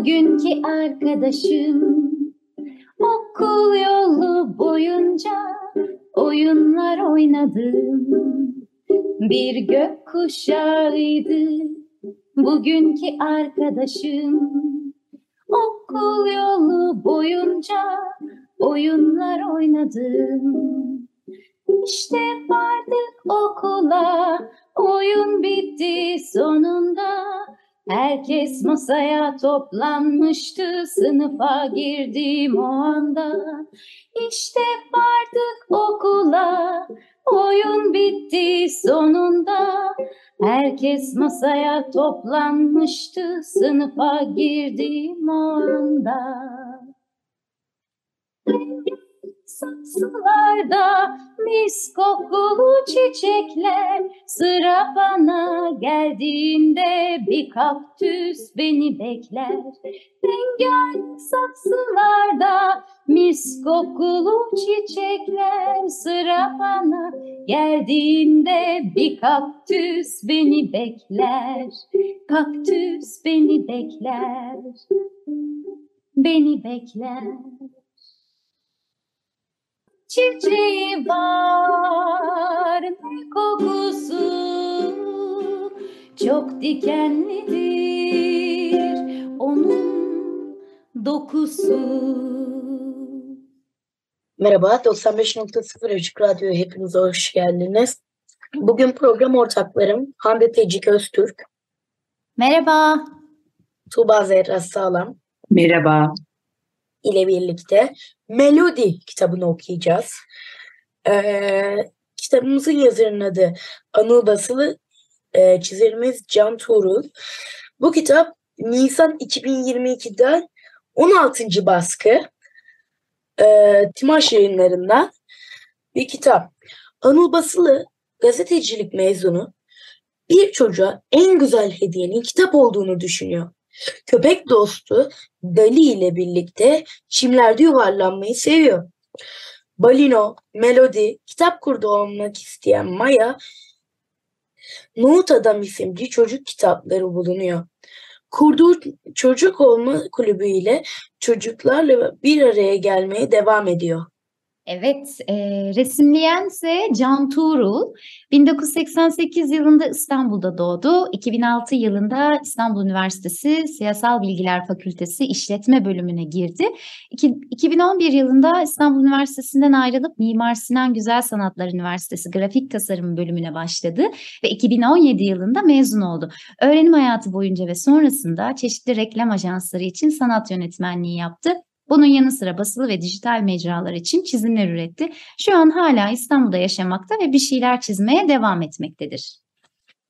Bugünkü arkadaşım. Okul yolu boyunca oyunlar oynadım. Bir gök kuşağıydı bugünkü arkadaşım. Okul yolu boyunca oyunlar oynadım. İşte vardık okula oyun bitti sonunda Herkes masaya toplanmıştı, sınıfa girdim o anda. İşte vardık okula, oyun bitti sonunda. Herkes masaya toplanmıştı, sınıfa girdim o anda. Saksılarda mis kokulu çiçekler. Sıra bana geldiğinde bir kaktüs beni bekler. Rengarenk saksılarda mis kokulu çiçekler. Sıra bana geldiğinde bir kaktüs beni bekler. Kaktüs beni bekler. Beni bekler çiçeği var ne kokusu çok dikenlidir onun dokusu. Merhaba 95.0 Açık Radyo'ya hepinize hoş geldiniz. Bugün program ortaklarım Hande Tecik Öztürk. Merhaba. Tuğba Zehra Sağlam. Merhaba ile birlikte Melody kitabını okuyacağız. Ee, kitabımızın yazarının adı Anıl Basılı, e, çizerimiz Can Tuğrul. Bu kitap Nisan 2022'den 16. baskı e, Timaş yayınlarından bir kitap. Anıl Basılı gazetecilik mezunu bir çocuğa en güzel hediyenin kitap olduğunu düşünüyor. Köpek dostu Dali ile birlikte çimlerde yuvarlanmayı seviyor. Balino, Melody, kitap kurdu olmak isteyen Maya, Nohut Adam isimli çocuk kitapları bulunuyor. Kurduğu çocuk olma kulübü ile çocuklarla bir araya gelmeye devam ediyor. Evet, e, resimleyen ise Can Tuğrul. 1988 yılında İstanbul'da doğdu. 2006 yılında İstanbul Üniversitesi Siyasal Bilgiler Fakültesi İşletme Bölümüne girdi. İki, 2011 yılında İstanbul Üniversitesi'nden ayrılıp Mimar Sinan Güzel Sanatlar Üniversitesi Grafik Tasarım Bölümüne başladı ve 2017 yılında mezun oldu. Öğrenim hayatı boyunca ve sonrasında çeşitli reklam ajansları için sanat yönetmenliği yaptı. Bunun yanı sıra basılı ve dijital mecralar için çizimler üretti. Şu an hala İstanbul'da yaşamakta ve bir şeyler çizmeye devam etmektedir.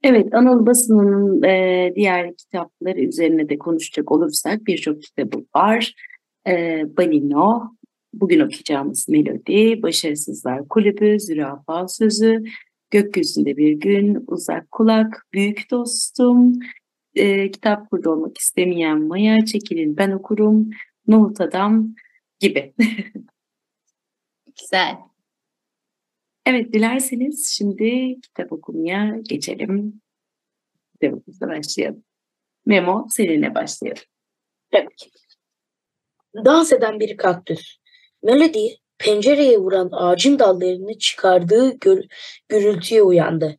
Evet, Anıl Basın'ın e, diğer kitapları üzerine de konuşacak olursak birçok kitabı var. E, Balino, bugün okuyacağımız Melodi, Başarısızlar Kulübü, Zürafa Sözü, Gökyüzünde Bir Gün, Uzak Kulak, Büyük Dostum, e, Kitap Kurdu Olmak istemeyen Maya, Çekilin Ben Okurum, Nohut Adam gibi. Güzel. Evet dilerseniz şimdi kitap okumaya geçelim. Kitabımızla başlayalım. Memo seninle başlayalım. Evet. Dans eden bir kaktüs. Melody pencereye vuran ağacın dallarını çıkardığı gür gürültüye uyandı.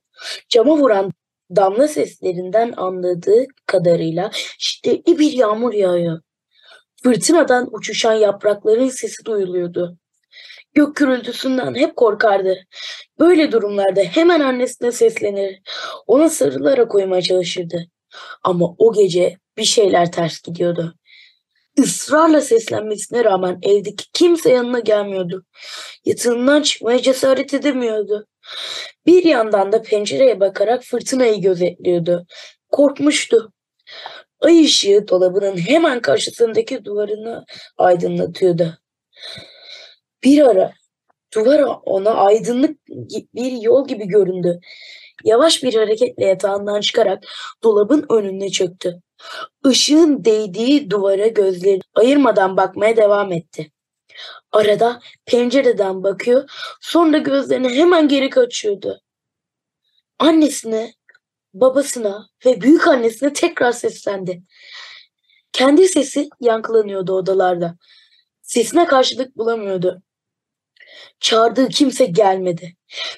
Cama vuran damla seslerinden anladığı kadarıyla şiddetli bir yağmur yağıyor. Fırtınadan uçuşan yaprakların sesi duyuluyordu. Gök gürültüsünden hep korkardı. Böyle durumlarda hemen annesine seslenir. Ona sarılarak uyumaya çalışırdı. Ama o gece bir şeyler ters gidiyordu. Israrla seslenmesine rağmen evdeki kimse yanına gelmiyordu. Yatağından çıkmaya cesaret edemiyordu. Bir yandan da pencereye bakarak fırtınayı gözetliyordu. Korkmuştu. Ay ışığı dolabının hemen karşısındaki duvarını aydınlatıyordu. Bir ara duvar ona aydınlık bir yol gibi göründü. Yavaş bir hareketle yatağından çıkarak dolabın önüne çöktü. Işığın değdiği duvara gözleri ayırmadan bakmaya devam etti. Arada pencereden bakıyor, sonra gözlerini hemen geri kaçıyordu. Annesine, babasına ve büyük annesine tekrar seslendi. Kendi sesi yankılanıyordu odalarda. Sesine karşılık bulamıyordu. Çağırdığı kimse gelmedi.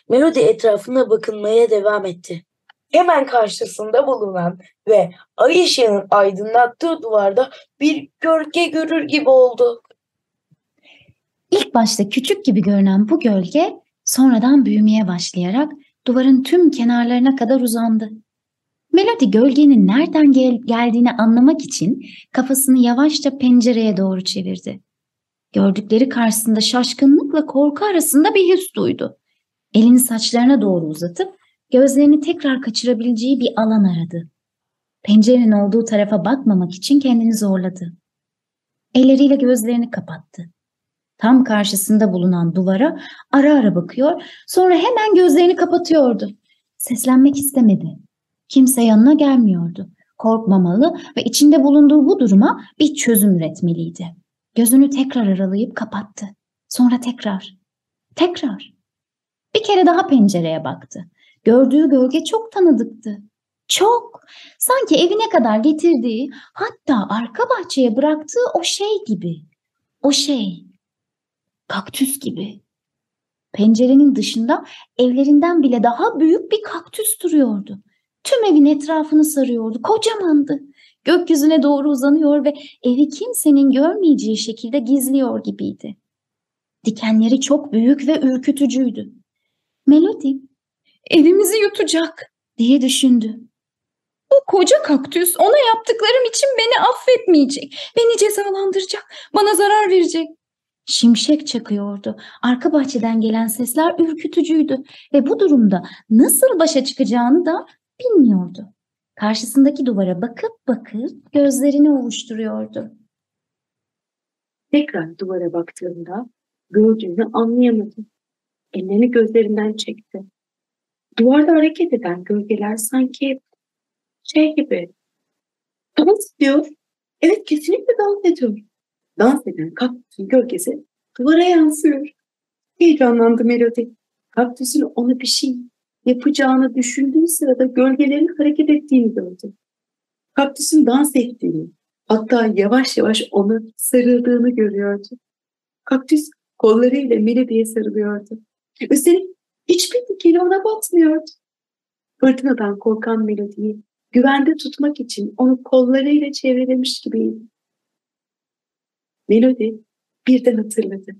Melody etrafına bakınmaya devam etti. Hemen karşısında bulunan ve ay ışığının aydınlattığı duvarda bir gölge görür gibi oldu. İlk başta küçük gibi görünen bu gölge sonradan büyümeye başlayarak duvarın tüm kenarlarına kadar uzandı. Melody gölgenin nereden gel geldiğini anlamak için kafasını yavaşça pencereye doğru çevirdi. Gördükleri karşısında şaşkınlıkla korku arasında bir his duydu. Elini saçlarına doğru uzatıp gözlerini tekrar kaçırabileceği bir alan aradı. Pencerenin olduğu tarafa bakmamak için kendini zorladı. Elleriyle gözlerini kapattı. Tam karşısında bulunan duvara ara ara bakıyor, sonra hemen gözlerini kapatıyordu. Seslenmek istemedi. Kimse yanına gelmiyordu. Korkmamalı ve içinde bulunduğu bu duruma bir çözüm üretmeliydi. Gözünü tekrar aralayıp kapattı. Sonra tekrar. Tekrar. Bir kere daha pencereye baktı. Gördüğü gölge çok tanıdıktı. Çok. Sanki evine kadar getirdiği, hatta arka bahçeye bıraktığı o şey gibi. O şey. Kaktüs gibi. Pencerenin dışında evlerinden bile daha büyük bir kaktüs duruyordu. Tüm evin etrafını sarıyordu. Kocamandı. Gökyüzüne doğru uzanıyor ve evi kimsenin görmeyeceği şekilde gizliyor gibiydi. Dikenleri çok büyük ve ürkütücüydü. Melody, evimizi yutacak diye düşündü. Bu koca kaktüs ona yaptıklarım için beni affetmeyecek. Beni cezalandıracak, bana zarar verecek. Şimşek çakıyordu. Arka bahçeden gelen sesler ürkütücüydü ve bu durumda nasıl başa çıkacağını da bilmiyordu. Karşısındaki duvara bakıp bakıp gözlerini ovuşturuyordu. Tekrar duvara baktığında gördüğünü anlayamadı. Ellerini gözlerinden çekti. Duvarda hareket eden gölgeler sanki şey gibi dans ediyor. Evet kesinlikle dans ediyor. Dans eden kaktüsün gölgesi duvara yansıyor. Heyecanlandı Melody. Kaktüsün ona bir şey yapacağını düşündüğü sırada gölgelerin hareket ettiğini gördü. Kaktüsün dans ettiğini, hatta yavaş yavaş ona sarıldığını görüyordu. Kaktüs kollarıyla Melody'ye sarılıyordu. Üstelik hiçbir dikeni ona batmıyordu. Fırtınadan korkan Melody'yi güvende tutmak için onu kollarıyla çevrelemiş gibiydi. Melody birden hatırladı.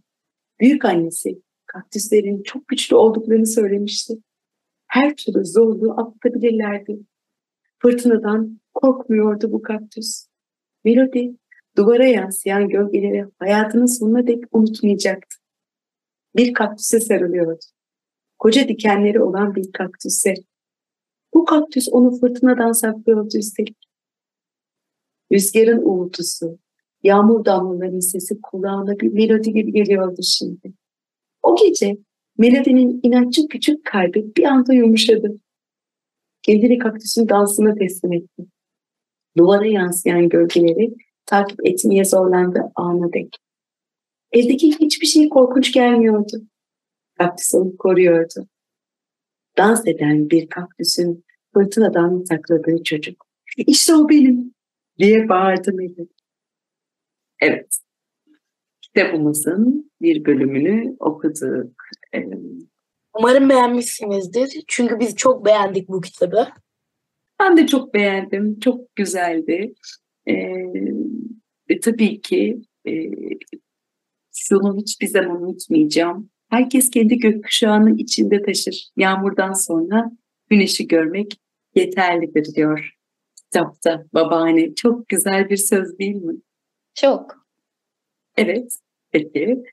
Büyük annesi kaktüslerin çok güçlü olduklarını söylemişti her türlü zorluğu atlatabilirlerdi. Fırtınadan korkmuyordu bu kaktüs. Melody duvara yansıyan gölgeleri hayatının sonuna dek unutmayacaktı. Bir kaktüse sarılıyordu. Koca dikenleri olan bir kaktüse. Bu kaktüs onu fırtınadan saklıyordu üstelik. Rüzgarın uğultusu, yağmur damlalarının sesi kulağına bir melodi gibi geliyordu şimdi. O gece Melody'nin inatçı küçük kalbi bir anda yumuşadı. Kendini kaktüsün dansına teslim etti. Duvara yansıyan gölgeleri takip etmeye zorlandı ana dek. Evdeki hiçbir şey korkunç gelmiyordu. Kaktüs onu koruyordu. Dans eden bir kaktüsün fırtınadan sakladığı çocuk. İşte o benim diye bağırdı Melody. Evet, kitabımızın bir bölümünü okuduk. Umarım beğenmişsinizdir. Çünkü biz çok beğendik bu kitabı. Ben de çok beğendim. Çok güzeldi. Ee, tabii ki e, şunu hiçbir zaman unutmayacağım. Herkes kendi gökkuşağının içinde taşır. Yağmurdan sonra güneşi görmek yeterlidir diyor kitapta babaanne. Çok güzel bir söz değil mi? Çok. Evet, peki.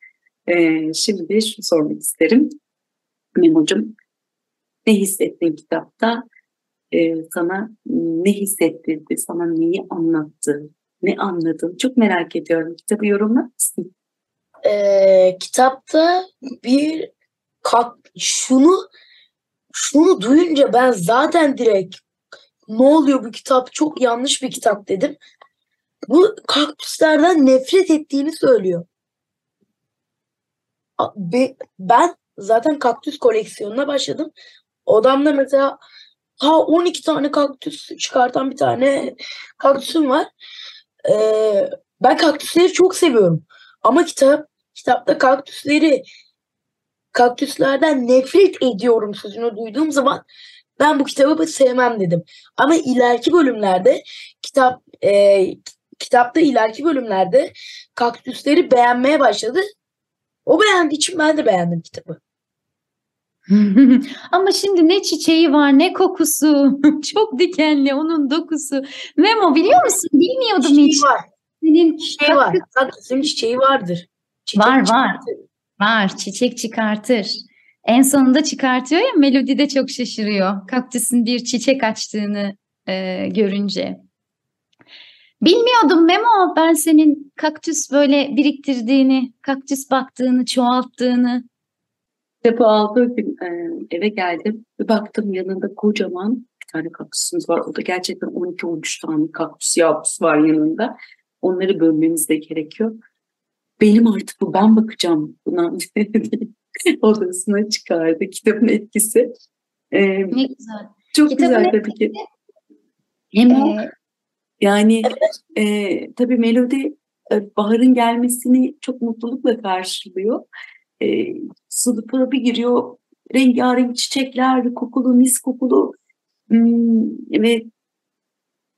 Ee, şimdi şunu sormak isterim. Memo'cum, Ne hissettin kitapta? Ee, sana ne hissettirdi? Sana neyi anlattı? Ne anladın? Çok merak ediyorum. Kitabı yorumlar mısın? Ee, kitapta bir kak, şunu şunu duyunca ben zaten direkt ne oluyor bu kitap çok yanlış bir kitap dedim. Bu kaktüslerden nefret ettiğini söylüyor. Ben zaten kaktüs koleksiyonuna başladım. Odamda mesela ha 12 tane kaktüs çıkartan bir tane kaktüsüm var. Ee, ben kaktüsleri çok seviyorum. Ama kitap kitapta kaktüsleri kaktüslerden nefret ediyorum sözünü duyduğum zaman ben bu kitabı sevmem dedim. Ama ileriki bölümlerde kitap e, kitapta ileriki bölümlerde kaktüsleri beğenmeye başladı. O beğendiği için ben de beğendim kitabı. Ama şimdi ne çiçeği var ne kokusu. Çok dikenli onun dokusu. Memo biliyor musun? Bilmiyordum Çiçeği hiç. var. Senin Çiçeği var. Kaktüsün çiçeği vardır. Çiçek Var, var. çıkartır. Var, çiçek çıkartır. En sonunda çıkartıyor ya Melodi de çok şaşırıyor. Kaktüsün bir çiçek açtığını e, görünce. Bilmiyordum Memo ben senin kaktüs böyle biriktirdiğini, kaktüs baktığını, çoğalttığını. Kitabı aldığı gün e, eve geldim ve baktım yanında kocaman bir tane kaktüsümüz var. O da gerçekten 12-13 tane kaktüs yavrusu var yanında. Onları bölmemiz de gerekiyor. Benim artık bu ben bakacağım buna odasına çıkardı kitabın etkisi. E, Ne güzel. çok Kitabın güzel tabii ki. Hem Ee, yani e, tabii Melodi e, baharın gelmesini çok mutlulukla karşılıyor. E, sınıfa bir giriyor, rengarenk çiçekler, kokulu, mis kokulu hmm, ve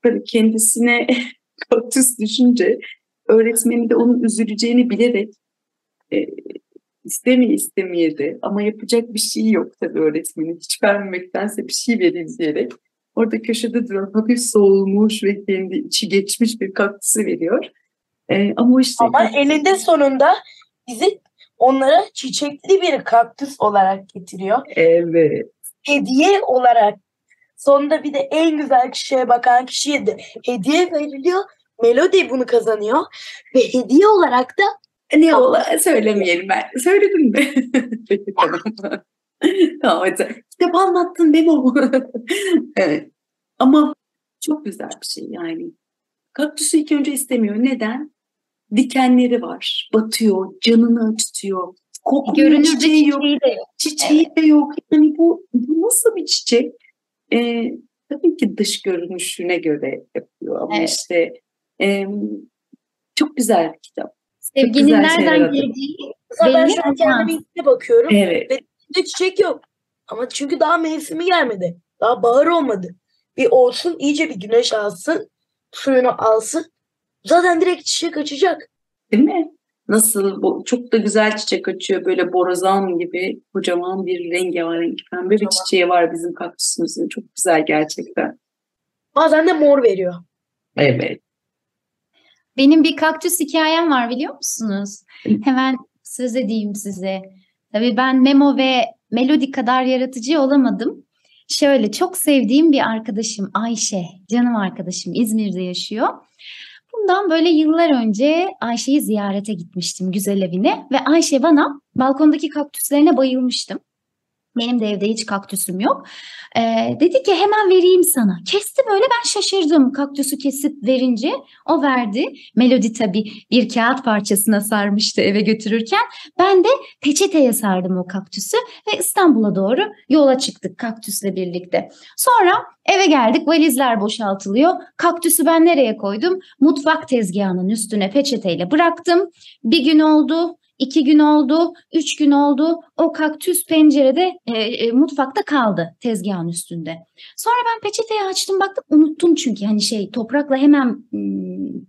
böyle kendisine kaktüs düşünce öğretmeni de onun üzüleceğini bilerek e, istemeye istemeye de ama yapacak bir şey yok tabii öğretmenin hiç vermemektense bir şey vereyim diyerek orada köşede duran hafif soğumuş ve kendi içi geçmiş bir kaktüsü veriyor. Ee, ama işte Ama eninde sonunda bizi onlara çiçekli bir kaktüs olarak getiriyor. evet Hediye olarak sonunda bir de en güzel kişiye bakan kişiye de hediye veriliyor. Melody bunu kazanıyor ve hediye olarak da ne ola söylemeyelim ben. Söyledim mi? Peki tamam. Tamam hadi. Kitap anlattın Memo. evet. Ama çok güzel bir şey yani. Kaktüsü ilk önce istemiyor. Neden? Dikenleri var. Batıyor. Canını acıtıyor. Kokmuyor. görünürde çiçeği yok. çiçeği de yok. Çiçeği de yok. Yani bu, bu nasıl bir çiçek? Ee, tabii ki dış görünüşüne göre yapıyor. Ama Evet. işte e, çok güzel bir kitap. Sevginin nereden geldiği mesela ben Belli şu an kendime bakıyorum. Evet. Ve çiçek yok. Ama çünkü daha mevsimi gelmedi. Daha bahar olmadı. Bir olsun iyice bir güneş alsın. Suyunu alsın. Zaten direkt çiçek açacak. Değil mi? Nasıl bu çok da güzel çiçek açıyor böyle borazan gibi kocaman bir rengarenk pembe bir çiçeği var bizim kaktüsümüzün. Çok güzel gerçekten. Bazen de mor veriyor. Evet. Benim bir kaktüs hikayem var biliyor musunuz? Hemen söz edeyim size. Tabii ben Memo ve Melodi kadar yaratıcı olamadım. Şöyle çok sevdiğim bir arkadaşım Ayşe, canım arkadaşım İzmir'de yaşıyor. Bundan böyle yıllar önce Ayşe'yi ziyarete gitmiştim güzel evine ve Ayşe bana balkondaki kaktüslerine bayılmıştım. Benim de evde hiç kaktüsüm yok. Ee, dedi ki hemen vereyim sana. Kesti böyle ben şaşırdım kaktüsü kesip verince. O verdi. Melodi tabii bir kağıt parçasına sarmıştı eve götürürken. Ben de peçeteye sardım o kaktüsü ve İstanbul'a doğru yola çıktık kaktüsle birlikte. Sonra eve geldik valizler boşaltılıyor. Kaktüsü ben nereye koydum? Mutfak tezgahının üstüne peçeteyle bıraktım. Bir gün oldu, iki gün oldu, üç gün oldu. O kaktüs pencerede e, e, mutfakta kaldı tezgahın üstünde. Sonra ben peçeteyi açtım baktım unuttum çünkü hani şey toprakla hemen mm,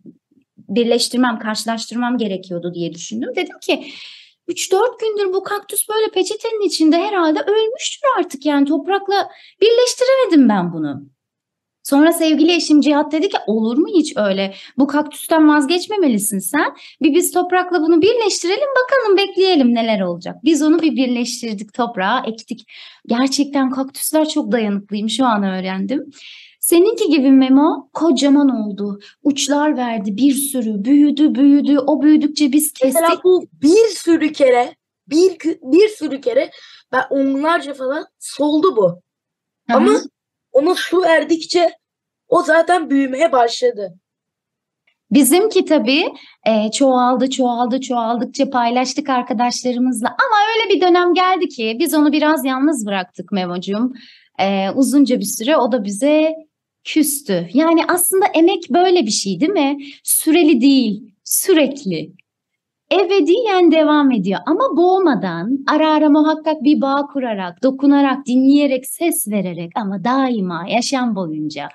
birleştirmem, karşılaştırmam gerekiyordu diye düşündüm. Dedim ki 3-4 gündür bu kaktüs böyle peçetenin içinde herhalde ölmüştür artık yani toprakla birleştiremedim ben bunu. Sonra sevgili eşim Cihat dedi ki olur mu hiç öyle? Bu kaktüsten vazgeçmemelisin sen. Bir biz toprakla bunu birleştirelim bakalım bekleyelim neler olacak. Biz onu bir birleştirdik toprağa ektik. Gerçekten kaktüsler çok dayanıklıyım şu an öğrendim. Seninki gibi Memo kocaman oldu. Uçlar verdi bir sürü. Büyüdü büyüdü. O büyüdükçe biz kestik. Mesela bu bir sürü kere bir bir sürü kere ben onlarca falan soldu bu. Hı hı. Ama ona su verdikçe o zaten büyümeye başladı. Bizimki tabii e, çoğaldı, çoğaldı, çoğaldıkça paylaştık arkadaşlarımızla. Ama öyle bir dönem geldi ki biz onu biraz yalnız bıraktık Memo'cum. E, uzunca bir süre o da bize küstü. Yani aslında emek böyle bir şey değil mi? Süreli değil, sürekli. Ebediyen devam ediyor ama boğmadan, ara ara muhakkak bir bağ kurarak, dokunarak, dinleyerek, ses vererek ama daima yaşam boyunca.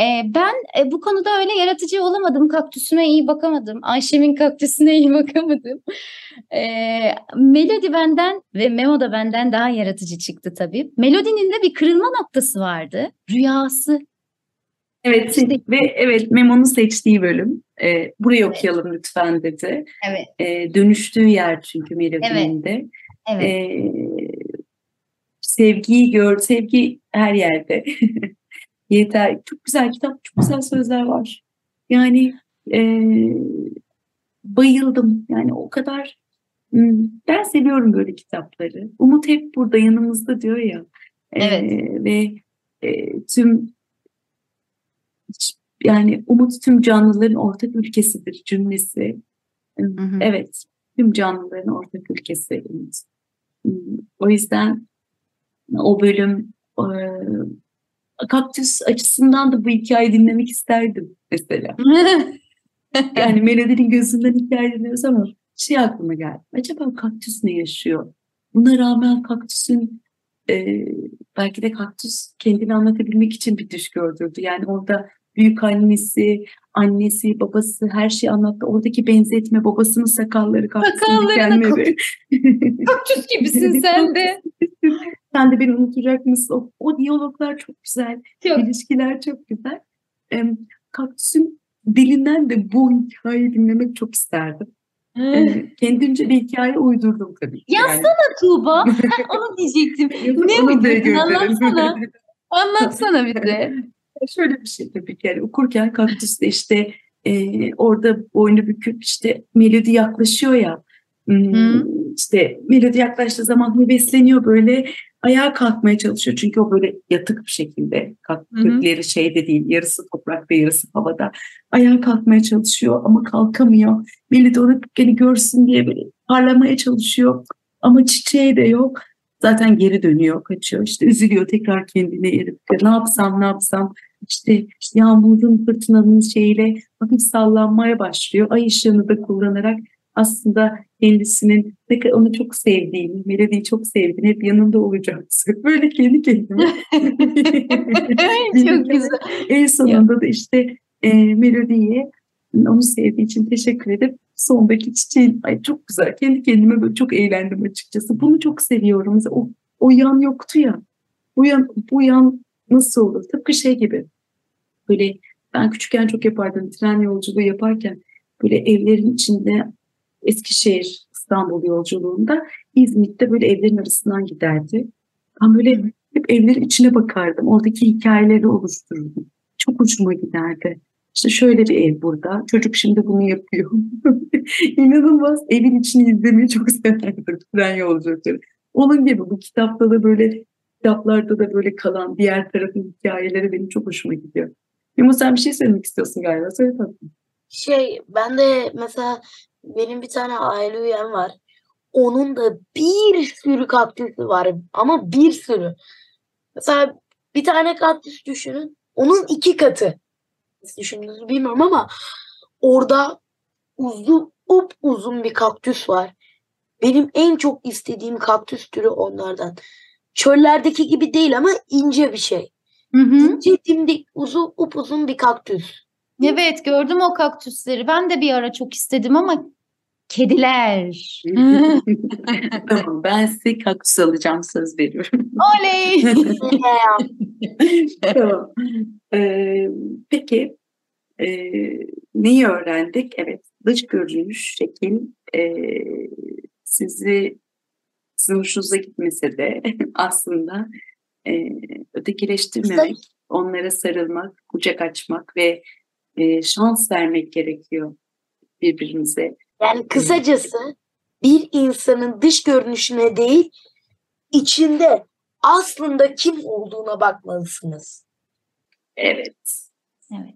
Ee, ben e, bu konuda öyle yaratıcı olamadım. Kaktüsüme iyi bakamadım. Ayşem'in kaktüsüne iyi bakamadım. Ee, Melodi benden ve Memo da benden daha yaratıcı çıktı tabii. Melodi'nin de bir kırılma noktası vardı. Rüyası. Evet Şimdi- ve evet Memo'nun seçtiği bölüm. E, burayı okuyalım lütfen dedi. Evet. E, dönüştüğü yer çünkü Melodi'nin de. Evet. E, sevgiyi gör, sevgi her yerde. Yeter. Çok güzel kitap, çok güzel sözler var. Yani e, bayıldım. Yani o kadar ben seviyorum böyle kitapları. Umut hep burada yanımızda diyor ya. E, Evet. Ve e, tüm yani Umut tüm canlıların ortak ülkesidir cümlesi. Hı hı. Evet, tüm canlıların ortak ülkesi Umut. O yüzden o bölüm e, kaktüs açısından da bu hikayeyi dinlemek isterdim mesela. Yani Melody'nin gözünden hikaye dinliyoruz ama şey aklıma geldi. Acaba kaktüs ne yaşıyor? Buna rağmen kaktüsün e, belki de kaktüs kendini anlatabilmek için bir düş gördürdü. Yani orada büyük annesi, annesi, babası her şeyi anlattı. Oradaki benzetme babasının sakalları, kaktüsün Sakallarına. Kaktüs gibisin sen de. Sen de beni unutacak mısın? O, o diyaloglar çok güzel. Çok. İlişkiler çok güzel. Em, kaktüsün dilinden de bu hikayeyi dinlemek çok isterdim. Ee, kendimce bir hikaye uydurdum tabii. Yazsana Tuğba. Onu diyecektim. Yani. Ne uydurdun? Anlatsana. Anlatsana bize. Şöyle bir şey tabii ki yani okurken kaktüste işte e, orada boynu büküp işte melodi yaklaşıyor ya Hmm, işte melodi yaklaştığı zaman hevesleniyor böyle ayağa kalkmaya çalışıyor. Çünkü o böyle yatık bir şekilde kalk- Hı hı. kökleri şeyde değil yarısı toprakta yarısı havada ayağa kalkmaya çalışıyor ama kalkamıyor. Melodi onu beni görsün diye böyle parlamaya çalışıyor ama çiçeği de yok. Zaten geri dönüyor kaçıyor. İşte üzülüyor tekrar kendine yerip ne yapsam ne yapsam işte yağmurun fırtınanın şeyiyle hafif sallanmaya başlıyor. Ay ışığını da kullanarak aslında kendisinin ne kadar onu çok sevdiğini, Melodi'yi çok sevdiğini, hep yanında söylüyor. Böyle kendi kendime. Çok güzel. En sonunda da işte e, Melodi'ye onu sevdiği için teşekkür edip sondaki çiçeğin ay çok güzel. Kendi kendime böyle çok eğlendim açıkçası. Bunu çok seviyorum. Mesela o, o yan yoktu ya. Bu yan, bu yan nasıl olur? Tıpkı şey gibi. Böyle ben küçükken çok yapardım. Tren yolculuğu yaparken böyle evlerin içinde Eskişehir İstanbul yolculuğunda İzmit'te böyle evlerin arasından giderdi. Ben böyle hep evlerin içine bakardım. Oradaki hikayeleri oluştururdum. Çok hoşuma giderdi. İşte şöyle bir ev burada. Çocuk şimdi bunu yapıyor. İnanılmaz. Evin içini izlemeyi çok severdim. Tren yolculukları. Onun gibi bu kitapta da böyle kitaplarda da böyle kalan diğer tarafın hikayeleri benim çok hoşuma gidiyor. Yuma sen bir şey söylemek istiyorsun galiba. Söyle tatlım. Şey ben de mesela benim bir tane aile üyem var. Onun da bir sürü kaktüsü var ama bir sürü. Mesela bir tane kaktüs düşünün. Onun iki katı. Nasıl düşündüğünüzü bilmiyorum ama orada uzun up uzun bir kaktüs var. Benim en çok istediğim kaktüs türü onlardan. Çöllerdeki gibi değil ama ince bir şey. Hı hı. İnce dimdik uzun upuzun bir kaktüs. Evet gördüm o kaktüsleri. Ben de bir ara çok istedim ama kediler. tamam ben size kaktüs alacağım söz veriyorum. Oley! tamam. Ee, peki e, neyi öğrendik? Evet dış görünüş, şekil e, sizi sizin hoşunuza gitmese de aslında e, ötekileştirmemek, onlara sarılmak, kucak açmak ve e, şans vermek gerekiyor birbirimize. Yani kısacası bir insanın dış görünüşüne değil, içinde aslında kim olduğuna bakmalısınız. Evet. Evet.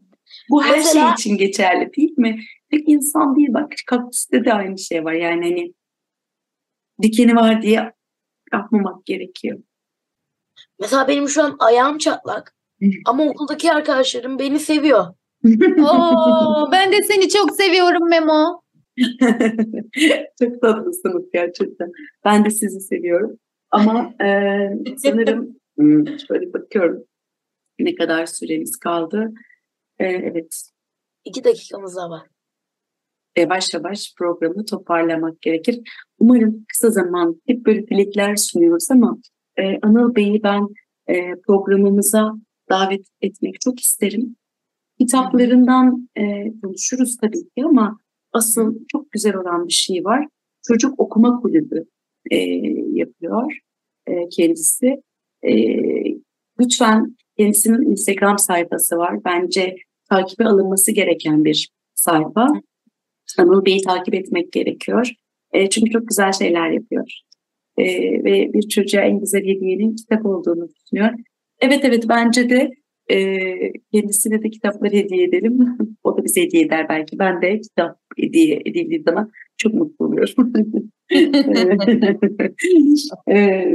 Bu her Mesela- şey için geçerli değil mi? Tek insan değil bak kaktüste de aynı şey var. Yani hani dikeni var diye yapmamak gerekiyor. Mesela benim şu an ayağım çatlak ama okuldaki arkadaşlarım beni seviyor. Oo, ben de seni çok seviyorum Memo. Çok tatlısınız gerçekten. Ben de sizi seviyorum. Ama e, sanırım şöyle bakıyorum ne kadar süremiz kaldı. E, evet İki dakikamız daha var. Yavaş yavaş programı toparlamak gerekir. Umarım kısa zaman hep böyle dilekler sunuyoruz ama e, Anıl Bey'i ben e, programımıza davet etmek çok isterim. Kitaplarından e, konuşuruz tabii ki ama asıl çok güzel olan bir şey var. Çocuk okuma kulübü e, yapıyor e, kendisi. E, lütfen kendisinin Instagram sayfası var. Bence takibe alınması gereken bir sayfa. Anıl Bey'i takip etmek gerekiyor. E, çünkü çok güzel şeyler yapıyor. E, ve bir çocuğa en güzel hediyenin kitap olduğunu düşünüyor. Evet evet bence de e, kendisine de kitaplar hediye edelim. o da bize hediye eder belki. Ben de kitap hediye edildiği zaman çok mutlu oluyorum. e,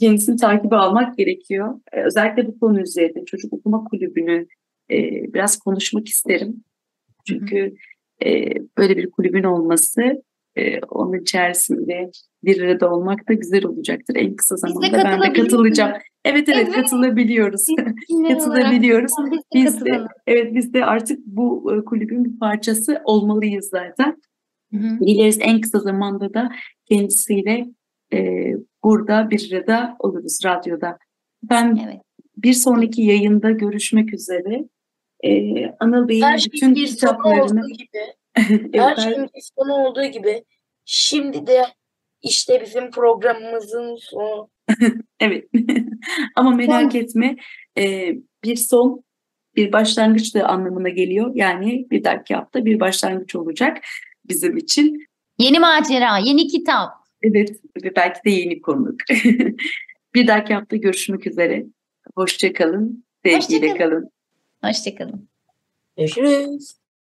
kendisini takibe almak gerekiyor. E, özellikle bu konu üzerinde çocuk okuma kulübünü e, biraz konuşmak isterim. Çünkü e, böyle bir kulübün olması e, onun içerisinde bir arada olmak da güzel olacaktır. En kısa zamanda ben de katılacağım. Evet evet, Evet. katılabiliyoruz. Katılabiliyoruz. biz de Biz de katılalım. evet biz de artık bu e, kulübün bir parçası olmalıyız zaten. Hı hı. Dileriz en kısa zamanda da kendisiyle e, burada bir arada oluruz radyoda. Ben Evet. bir sonraki yayında görüşmek üzere. E, Anıl Bey'in Her bütün şeyin bir sonu kitaplarını olduğu gibi, Evet, her şeyin bir sonu olduğu gibi şimdi de işte bizim programımızın sonu. Evet. Ama merak etme e, bir son bir başlangıç da anlamına geliyor. Yani bir dahaki hafta bir başlangıç olacak bizim için. Yeni macera, yeni kitap. Evet ve belki de yeni konuk. bir dahaki hafta görüşmek üzere. Hoşça kalın. Sevgiyle Hoşça kalın. kalın. Hoşçakalın. Görüşürüz.